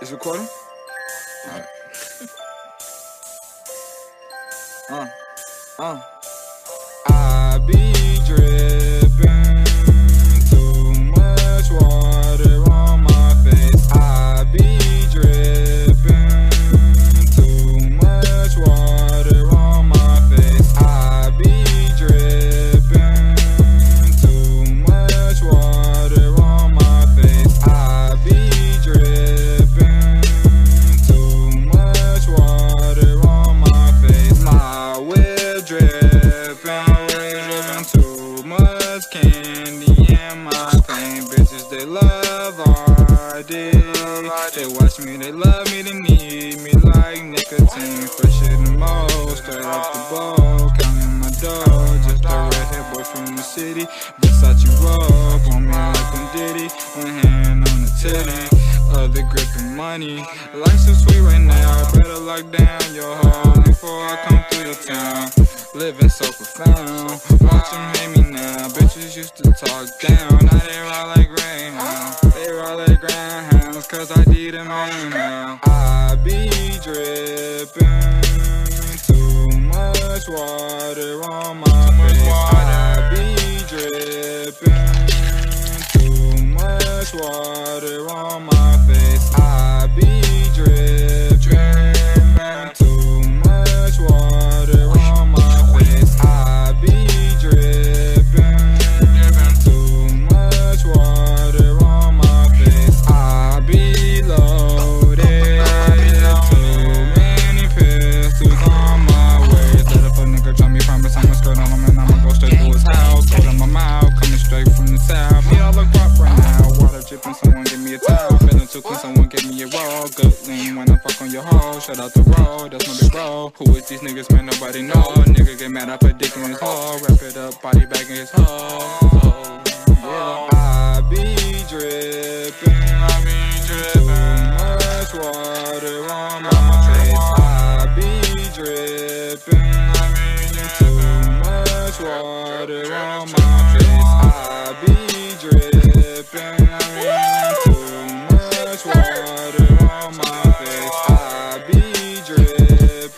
It's recording? Alright. uh, uh. Too much candy in my pain. Bitches they love RD. They watch me, they love me, they need me like nicotine. Fresher than most, straight off the boat, counting my dough. Just a redhead boy from the city. Versace robe on me like I'm Diddy. One hand on the titty, other gripping money. Life's so sweet right now. Better lock down your home before I come through your town. Living so profound. Watch them hate me now. Bitches used to talk down. Now they ride like greyhounds. They ride like greyhounds. Cause I did a man now. I be dripping too much water on my face. I be dripping too much water on my lean when I fuck on your hoe. Shout out the road, that's my big bro. Who is these niggas, man? Nobody know. Nigga get mad, I put dick in his hole. Wrap it up, body bag in his hole. Oh, yeah. I be dripping, I be dripping. Too much water on my face. I be dripping, I be too much water on my face. My face. I be dripping,